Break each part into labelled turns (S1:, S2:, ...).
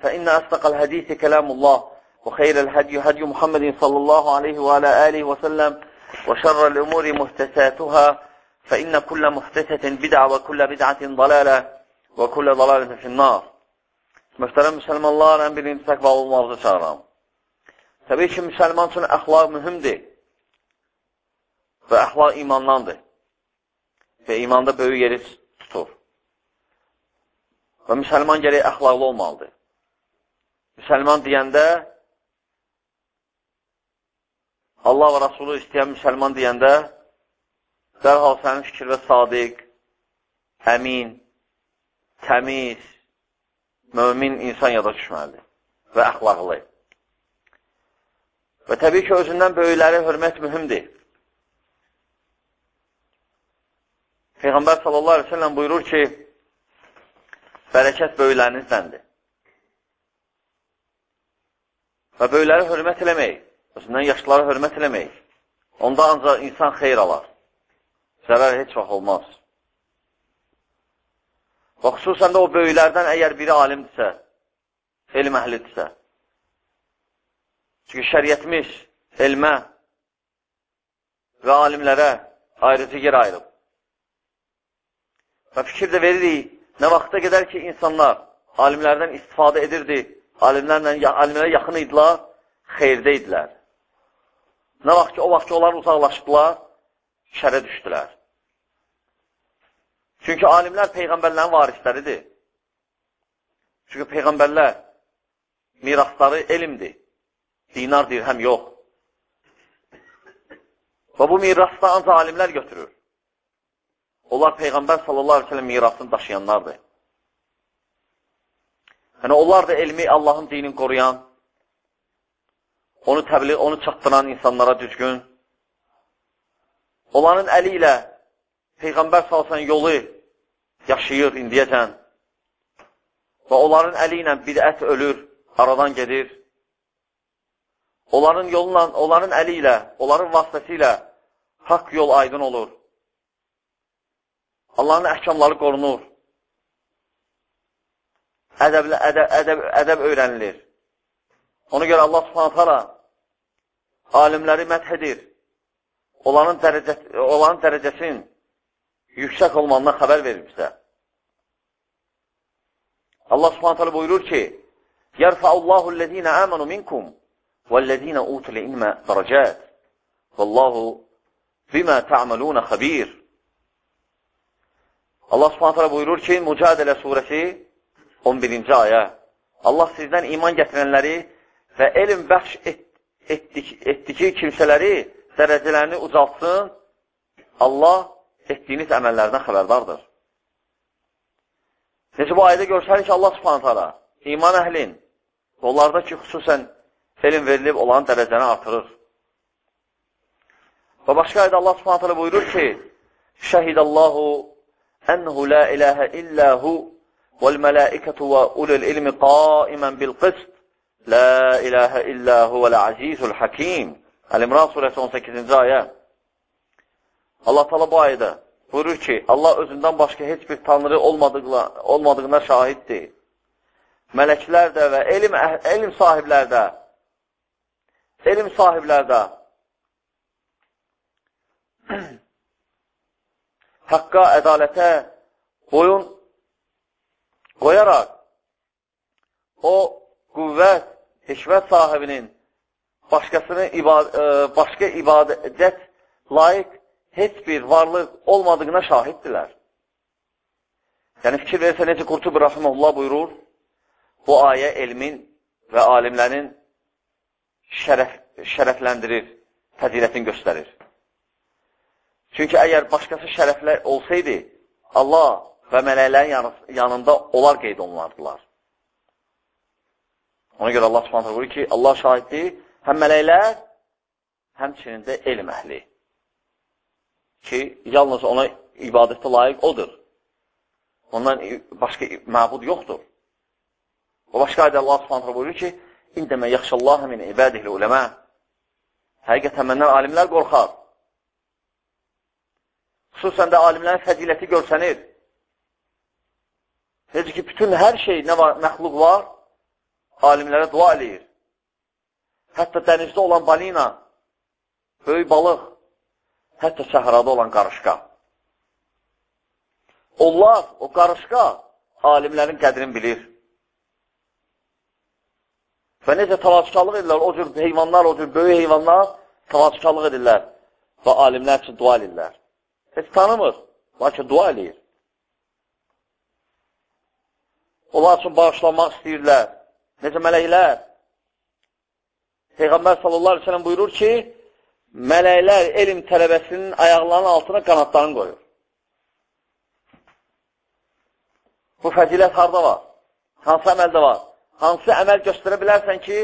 S1: فإن أصدق الحديث كلام الله وخير الهدي هدي محمد صلى الله عليه وعلى آله وسلم وشر الأمور محتساتها فإن كل محتسة بدعة وكل بدعة ضلالة وكل ضلالة في النار Möhtərəm müsəlmanlar, ən birinci təqva olmağınızı çağıram. Təbii ki, müsəlman üçün əxlaq mühümdir və əxlaq imandandır və imanda böyük yeri tutur. Və müsəlman gərək əxlaqlı olmalıdır. Müsəlman deyəndə Allah və Rasulü istəyən müsəlman deyəndə dərhal sənin fikirdə sadiq, əmin, təmiz, mömin insan yada düşməlidir və əxlaqlı. Və təbii ki, özündən böyükləri hörmət mühümdir. Peyğəmbər sallallahu aleyhi ve sellem buyurur ki, bərəkət böyüklərinizdəndir. Və böyükləri hörmət eləmək, özündən yaşlıları hörmət eləmək, onda ancaq insan xeyr alar. Zərər heç vaxt olmaz. Və xüsusən də o böyüklərdən əgər biri alimdirsə, elm əhlidirsə. Çünki şəriyyətmiş elmə və alimlərə ayrıcı yer ayırıb. Və fikir də veririk, nə vaxta qədər ki, insanlar alimlərdən istifadə edirdi, alimlərlə, alimlərə yaxın idilər, xeyirdə idilər. Nə vaxt ki, o vaxt ki, onlar uzaqlaşdılar, şərə düşdülər. Çünki alimlər Peyğəmbərlərin varisləridir. Çünki Peyğəmbərlər mirasları elmdir. Dinar, dirhəm yox. Və bu mirasda ancaq alimlər götürür. Onlar Peyğəmbər sallallahu aleyhi ve sellem mirasını daşıyanlardır. Yəni, onlar da elmi Allahın dinini qoruyan, onu təbliğ, onu çatdıran insanlara düzgün, onların əli ilə Peyğəmbər salsan yolu yaşayır indiyəcən və onların əli ilə bidət ölür, aradan gedir. Onların yolla, onların əli ilə, onların vasitəsilə haqq yol aydın olur. Allahın əhkamları qorunur. Ədəblə, ədəb, ədəb, ədəb öyrənilir. Ona görə Allah subhanət hala alimləri məth edir. Onların, dərəcə, onların dərəcəsinin yüksək olmanından xəbər verir bizə. Allah subhanət hala buyurur ki, Yərfəullahu ləzīnə əmənu minkum vəl-ləzīnə utul ilmə dərəcət. Vallahu bimə tə'məlunə xəbir. Allah subhanətələ buyurur ki, Mücadilə surəsi 11-ci ayə. Allah sizdən iman gətirənləri və elm bəxş et, etdik, etdiki kimsələri dərəcələrini ucaltsın, Allah etdiyiniz əməllərdən xəbərdardır. Necə bu ayədə görsəlir ki, Allah subhanət hala iman əhlin onlardakı xüsusən elm verilib olan dərəcəni artırır. Və başqa ayədə Allah subhanət hala buyurur ki, Şəhidəllahu ənhu la iləhə illəhu والملائكة وأولي العلم قائما بالقسط لا إله إلا هو العزيز الحكيم El-İmran surəsi 18-ci ayə Allah tala bu ayədə buyurur ki, Allah özündən başqa heç bir tanrı olmadığına şahiddir. Mələklər də və elm, elm sahiblər də elm sahiblər də haqqa, ədalətə boyun qoyaraq o qüvvət, hikmət sahibinin başqasını ibad ə, e, başqa ibadət layiq heç bir varlıq olmadığına şahiddirlər. Yəni, fikir versə, necə Qurtubi Rahimullah buyurur, bu ayə elmin və alimlərin şərəf, şərəfləndirir, fəzilətini göstərir. Çünki əgər başqası şərəflər olsaydı, Allah və mələklərin yanında onlar qeyd olunardılar. Ona görə Allah subhanətə buyurur ki, Allah şahiddir, həm mələklər, həmçinin də elm əhli. Ki, yalnız ona ibadətə layiq odur. Ondan başqa məbud yoxdur. O başqa ayda Allah subhanətə buyurur ki, İndəmə yaxşallahə min ibadihli uləmə. Həqiqətən məndən alimlər qorxar. Xüsusən də alimlərin fəziləti görsənir. Necə ki, bütün hər şey, nə var, məxluq var, alimlərə dua eləyir. Hətta dənizdə olan balina, böyük balıq, hətta səhrada olan qarışqa. Onlar, o qarışqa, alimlərin qədrini bilir. Və necə təlaşkarlıq edirlər, o cür heyvanlar, o cür böyük heyvanlar təlaşkarlıq edirlər və alimlər üçün dua edirlər. Heç tanımır, lakin dua edir. Onlar üçün bağışlanmaq istəyirlər. Necə mələklər? Peyğəmbər sallallahu aleyhi ve sellem buyurur ki, mələklər elm tələbəsinin ayaqlarının altına qanatlarını qoyur. Bu fəzilət harada var? Hansı əməldə var? Hansı əməl göstərə bilərsən ki,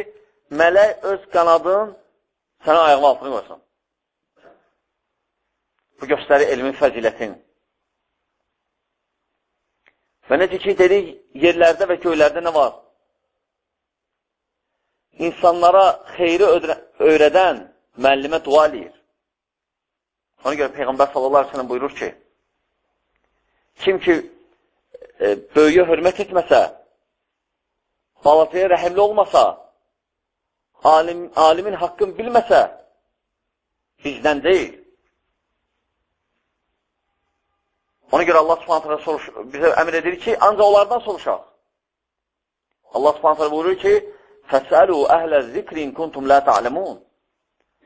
S1: mələk öz qanadın sənə ayağın altına qoysun? Bu göstərir elmin fəzilətin. Və necə ki, dedik, yerlərdə və göylərdə nə var? İnsanlara xeyri öyrədən müəllimə dua eləyir. Ona görə Peyğəmbər sallallahu aleyhi buyurur ki, kim ki e, böyüyə hörmət etməsə, balacaya rəhimli olmasa, alim, alimin haqqını bilməsə, bizdən deyil. Ona görə Allah subhanətlə soruş, bizə əmr edir ki, ancaq onlardan soruşaq. Allah subhanətlə buyurur ki, Fəsəlu əhlə zikrin kuntum lə ta'ləmun.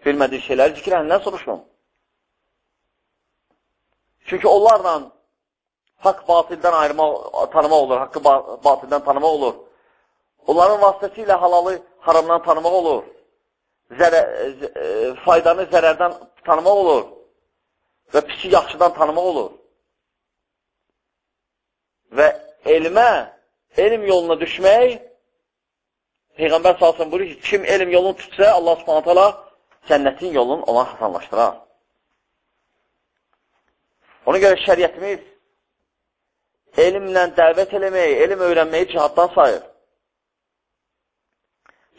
S1: Bilmədiyi şeyləri zikr əhlindən soruşun. Çünki onlarla haqq batildən ayırmaq, tanımaq olur, haqqı batildən tanımaq olur. Onların vasitəsilə halalı haramdan tanımaq olur. Zərə, e, faydanı zərərdən tanımaq olur. Və pisi yaxşıdan tanımaq olur və elmə, elm yoluna düşmək, Peyğəmbər salsın buyurur ki, kim elm yolunu tutsa, Allah subhanət hala cənnətin yolunu ona hasanlaşdırar. Ona görə şəriyyətimiz elmlə dəvət eləməyi, elm öyrənməyi cihaddan sayır.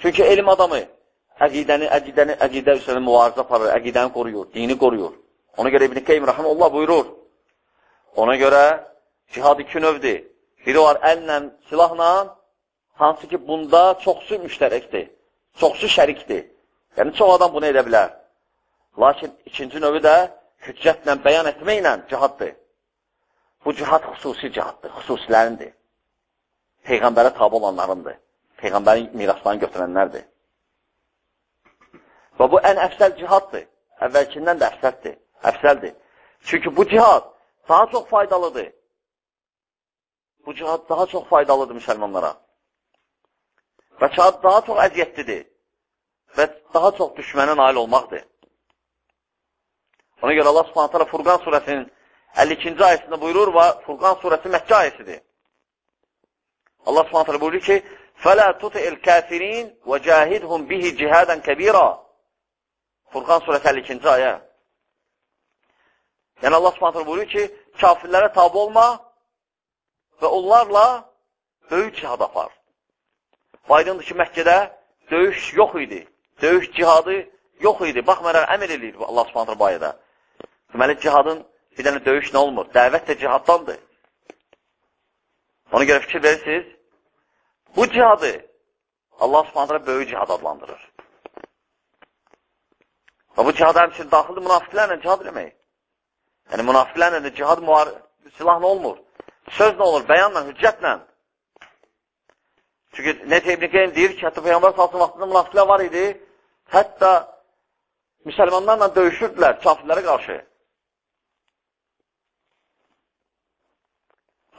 S1: Çünki elm adamı əqidəni, əqidəni, əqidə üzrə mübarizə aparır, əqidəni qoruyur, dini qoruyur. Ona görə İbn-i Qeym Rəhəməllah buyurur. Ona görə Cihad iki növdür. Biri var əllə, silahla, hansı ki, bunda çoxsu müştərəkdir, çoxsu şərikdir. Yəni, çox adam bunu edə bilər. Lakin ikinci növü də hüccətlə, bəyan etməklə cihaddır. Bu cihad xüsusi cihaddır, xüsusilərindir. Peyğəmbərə tabi olanlarındır. Peyğəmbərin miraslarını götürənlərdir. Və bu ən əfsəl cihaddır. Əvvəlkindən də əfsəldir. əfsəldir. Çünki bu cihad daha çox faydalıdır bu cihad daha çox faydalıdır müsəlmanlara. Və cihad daha çox əziyyətlidir və daha çox düşmənə nail olmaqdır. Ona görə Allah subhanətələ Furqan surəsinin 52-ci ayəsində buyurur və Furqan surəsi Məkkə ayəsidir. Allah subhanətələ buyurur ki, فَلَا تُطِئِ الْكَافِرِينَ وَجَاهِدْهُمْ بِهِ جِهَادًا كَبِيرًا Furqan surəsi 52-ci ayə. Yəni Allah subhanətələ buyurur ki, kafirlərə tabi olma, və onlarla böyük cihad apar. Aydındır ki, Məkkədə döyüş yox idi. Döyüş cihadı yox idi. Baxmayaraq, əmr eləyir Allah subhanətlə bu ayədə. Deməli, cihadın bir dənə döyüş nə olmur? Dəvət də cihaddandır. Ona görə fikir verirsiniz. Bu cihadı Allah subhanətlə böyük cihad adlandırır. Və bu cihad həmçin daxildir münafiqlərlə cihad eləmək. Yəni, münafiqlərlə də cihad silahla olmur. Söz nə olur? Bəyanla, hüccətlə. Çünki Necə İbn Qeym deyir ki, hətta Peyyambar salsın vaxtında münafiqlər var idi, Hətta müsəlmanlarla döyüşürdülər kafirlərə qarşı.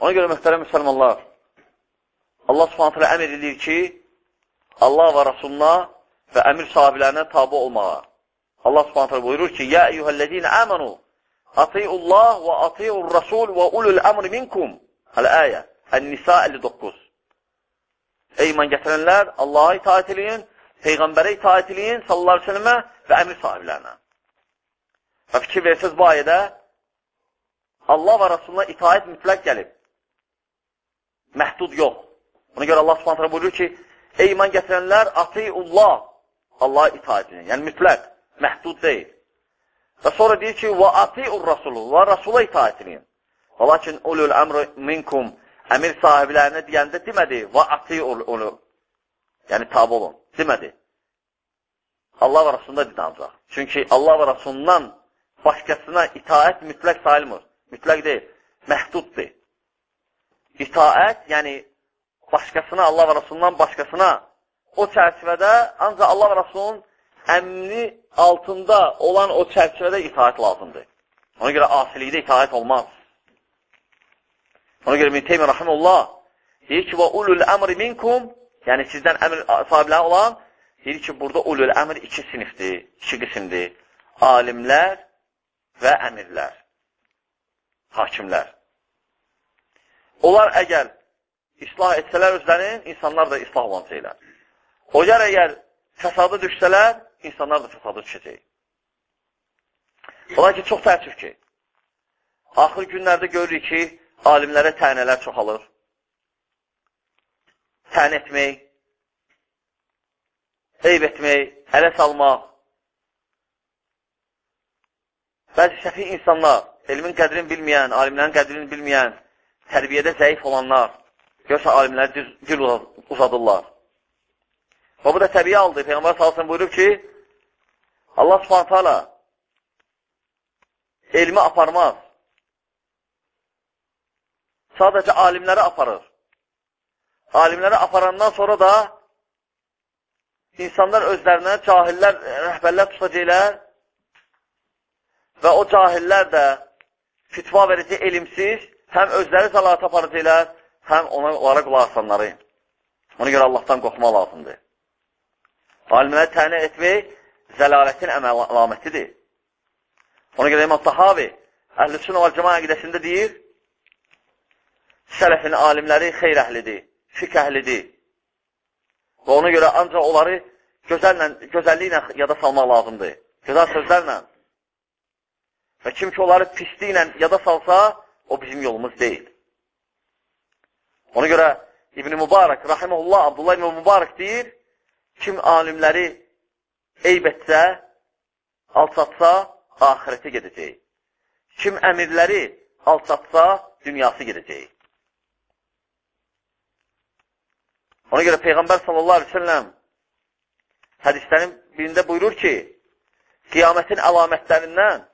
S1: Ona görə mühtərəm müsəlmanlar, Allah subhanətlə əmr edir ki, Allah və Rasuluna və əmir sahiblərinə tabi olmağa. Allah subhanətlə buyurur ki, Yə eyyuhəllədinə əmənu, atiyullah və atiyur rasul və ulul əmri minkum. Hələ-əyə, Ən-Nisa 59. Ey iman gətirənlər, Allaha itaət eləyin, Peyğəmbərə itaət eləyin, sallallahu aleyhi ve sellemə və əmir sahiblərinə. Və fikir versiniz bu ayədə Allah və Rasuluna itaət mütləq gəlib. Məhdud yox. Ona görə Allah subhanətlə buyurur ki, ey iman gətirənlər, atiyullah, Allaha itaət edin. Yəni mütləq, məhdud deyil. Və sonra deyir ki, və atiur rasulu, və rasula itaət edin. Və lakin ulul əmr minkum, əmir sahiblərinə deyəndə demədi, və atiur ulu, yəni tabi olun, demədi. Allah və Rasulunda dedi ancaq. Çünki Allah və Rasulundan başqasına itaət mütləq sayılmır. Mütləq deyil, məhduddur. İtaət, yəni başqasına, Allah və Rasulundan başqasına o çərçivədə ancaq Allah və Rasulunun əmni altında olan o çərçivədə itaət lazımdır. Ona görə asilikdə itaət olmaz. Ona görə İbn Teymiyyə rahimehullah deyir ki, "Və ulul əmri minkum", yəni sizdən əmr sahibləri olan deyir ki, burada ulul əmr iki sinifdir, iki qismdir. Alimlər və əmirlər, hakimlər. Onlar əgər islah etsələr özlərinin, insanlar da islah olan şeylər. Onlar əgər fəsadı düşsələr, insanlar da fəsadı düşəcək. Ola ki, çox təəssüf ki, axır günlərdə görürük ki, alimlərə tənələr çoxalır. Tən etmək, eyb etmək, ələ salmaq. Bəzi şəfi insanlar, elmin qədrini bilməyən, alimlərin qədrini bilməyən, tərbiyədə zəif olanlar, görsə alimləri dil uzadırlar. Və bu da təbii aldı. Peyğəmbər salsın buyurub ki, Allah subhanət hala elmi aparmaz. Sadəcə alimləri aparır. Alimləri aparandan sonra da insanlar özlərinə cahillər, rəhbərlər tutacaqlər və o cahillər də fitva verici elimsiz həm özləri salat aparacaqlər, həm ona, onlara qulaq asanları. Ona görə Allahdan qorxmaq lazımdır. Alimləri tənə etmək zəlalətin əlamətidir. Ona görə İmam Tahavi Əhl-i və Cəma əqidəsində deyir, sələfin alimləri xeyr əhlidir, fiqh əhlidir. Və ona görə ancaq onları gözəllə, gözəlliklə yada salmaq lazımdır. Gözəl sözlərlə. Və kim ki, onları pisliklə yada salsa, o bizim yolumuz deyil. Ona görə İbn-i Mübarək, rahiməhullah, Abdullah İbn-i Mübarək deyir, kim alimləri eyb etsə, alçatsa, ahirətə gedəcək. Kim əmirləri alçatsa, dünyası gedəcək. Ona görə Peyğəmbər sallallahu aleyhi ve selləm hədislərin birində buyurur ki, qiyamətin əlamətlərindən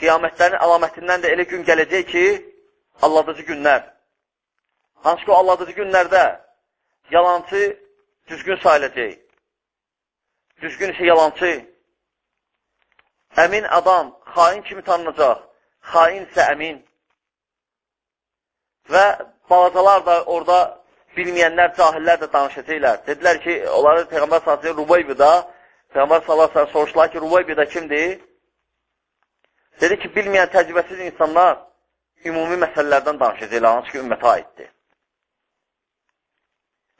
S1: qiyamətlərin əlamətindən də elə gün gələcək ki, alladıcı günlər. Hansı ki, o alladıcı günlərdə yalancı düzgün sayılacaq. Düzgün isə yalancı. Əmin adam xain kimi tanınacaq. Xain isə əmin. Və balacalar da orada bilməyənlər, cahillər də danışacaqlar. Dedilər ki, onları Peyğəmbər s.ə.v. Rubaybidə, Peyğəmbər s.ə.v. soruşdular ki, Rubaybidə kimdir? Dedi ki, bilməyən təcrübəsiz insanlar ümumi məsələlərdən danışacaqlar, hansı ki, ümmətə aiddir.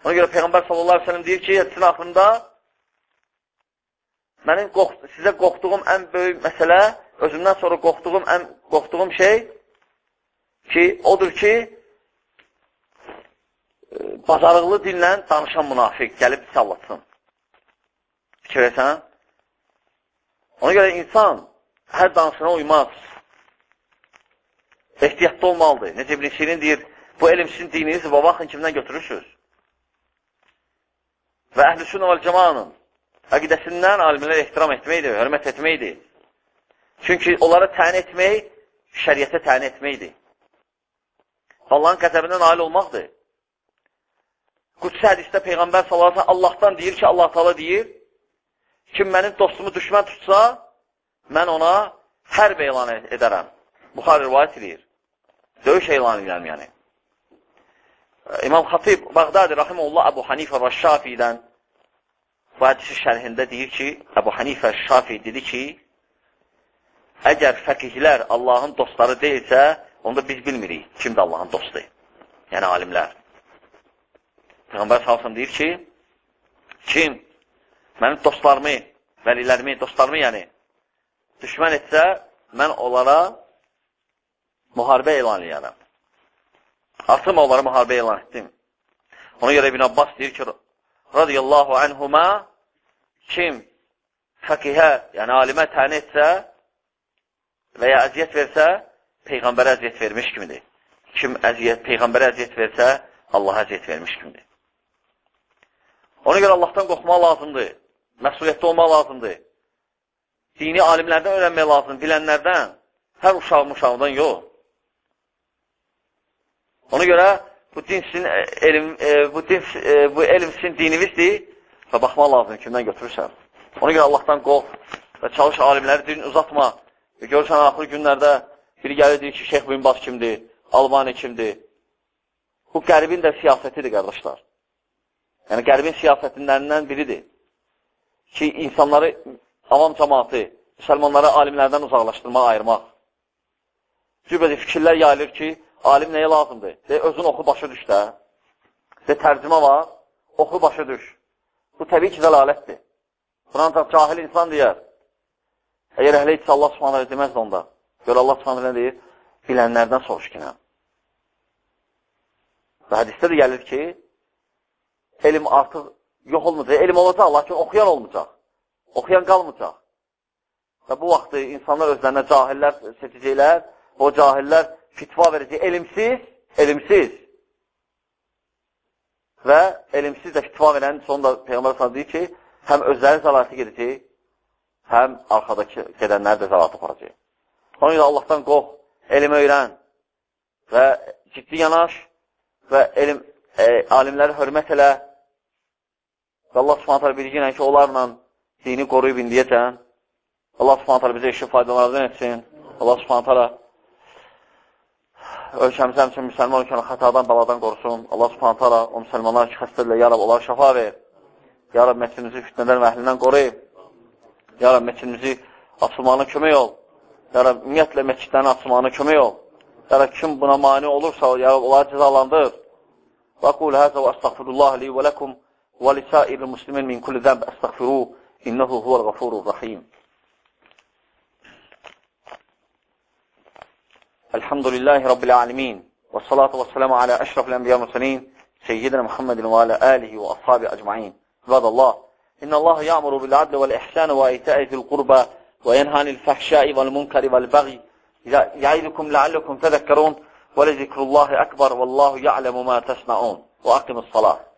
S1: Ona görə Peyğəmbər s.ə.v. deyir ki, hədisin axırında mənim qorxt sizə qorxduğum ən böyük məsələ, özümdən sonra qorxduğum ən qorxduğum şey ki, odur ki, bacarıqlı dillə danışan münafiq gəlib sallatsın. Fikir etsən? Ona görə insan hər danışana uymaz. Ehtiyatlı olmalıdır. Necə İbn Sirin deyir, bu elm sizin dininizdir və baxın kimdən götürürsünüz. Və əhl-i sünnə vəl cəmanın əqidəsindən alimləri ehtiram etməkdir, hörmət etməkdir. Çünki onları təyin etmək, şəriyyətə təyin etməkdir. Allahın qəzəbindən ail olmaqdır. Qudsi hədisdə Peyğəmbər sallallahu Allahdan deyir ki, Allah Taala deyir, kim mənim dostumu düşmən tutsa, mən ona hərb elan edərəm. Buxar rivayət edir. Döyüş elan edirəm, yəni. İmam Xatib Bağdadi Rahimullah Əbu Hanifə və Şafiidən bu hədisi şərhində deyir ki, Əbu Hanifə Şafi dedi ki, əgər fəqihlər Allahın dostları deyilsə, onda biz bilmirik kimdir Allahın dostu. Yəni alimlər. Peyğəmbər salsın deyir ki, kim mənim dostlarımı, vəlilərimi, dostlarımı yəni düşmən etsə, mən onlara müharibə elan edərəm. Artıq onlara müharibə elan etdim. Ona görə İbn Abbas deyir ki, radiyallahu anhuma kim fəqihə, yəni alimə təni etsə və ya əziyyət versə, Peyğəmbərə əziyyət vermiş kimidir. Kim əziyyət, Peyğəmbərə əziyyət versə, Allah əziyyət vermiş kimidir. Ona görə Allahdan qorxmaq lazımdır. Məsuliyyətli olmaq lazımdır. Dini alimlərdən öyrənmək lazımdır, bilənlərdən. Hər uşaq uşaqdan yox. Ona görə bu din sizin e, elm, e, bu, din, e, bu elm sizin dinimizdir və baxmaq lazımdır kimdən götürürsən. Ona görə Allahdan qorx və çalış alimləri dilini uzatma. Və görürsən, axır günlərdə biri gəlir deyir ki, Şeyx Bin Bas kimdir, Albani kimdir. Bu qərbin də siyasətidir, qardaşlar. Yəni, qərbin siyasətlərindən biridir ki, insanları, avam cəmatı, müsəlmanları alimlərdən uzaqlaşdırmaq, ayırmaq. Cübədi fikirlər yayılır ki, alim nəyə lazımdır? De, özün oxu başa düş də. De, tərcümə var, oxu başa düş. Bu təbii ki, dəlalətdir. Buna ancaq cahil insan deyər. Əgər əhlə etsə Allah subhanələ deməzdi onda. Gör Allah subhanələ deyir, bilənlərdən soruş ki? Və hədisdə də gəlir ki, elm artıq yox olmayacaq. Elm olacaq, lakin oxuyan olmayacaq. Oxuyan qalmayacaq. Və bu vaxtı insanlar özlərinə cahillər seçəcəklər. O cahillər fitva verəcək. Elmsiz, elmsiz. Və elmsiz də fitva verən sonunda Peyğəmbər sana deyir ki, həm özləri zəlatı gedəcək, həm arxadakı gedənlər də zəlatı aparacaq. Ona görə Allahdan qox, elm öyrən və ciddi yanaş və elm, e, alimləri hörmət elə, Və Allah subhanətə bilgi ilə ki, onlarla dini qoruyub indiyəcən. Allah subhanətə bizə işi faydalardan etsin. Allah subhanətə ölkəmizə həmçin müsəlman ölkəni xətadan, baladan qorusun. Allah subhanətə o müsəlmanlar ki, xəstədirlər, ya Rab, onlara şəfa ver. Ya Rab, məscidimizi fitnədən və əhlindən qoruyub. Ya Rab, məscidimizi açılmağına kömək ol. Ya Rab, ümumiyyətlə məscidlərin açılmağına kömək ol. Ya Rab, kim buna mani olursa, ya Rab, onları cəzalandır. Və qul həzə və əstəğfirullah li və ləkum ولسائر المسلمين من كل ذنب أستغفروه إنه هو الغفور الرحيم. الحمد لله رب العالمين والصلاة والسلام على أشرف الأنبياء والمرسلين سيدنا محمد وعلى آله وأصحابه أجمعين. عباد الله إن الله يأمر بالعدل والإحسان وإيتاء ذي القربى وينهى عن الفحشاء والمنكر والبغي. يعيدكم لعلكم تذكرون ولذكر الله أكبر والله يعلم ما تصنعون وأقم الصلاة.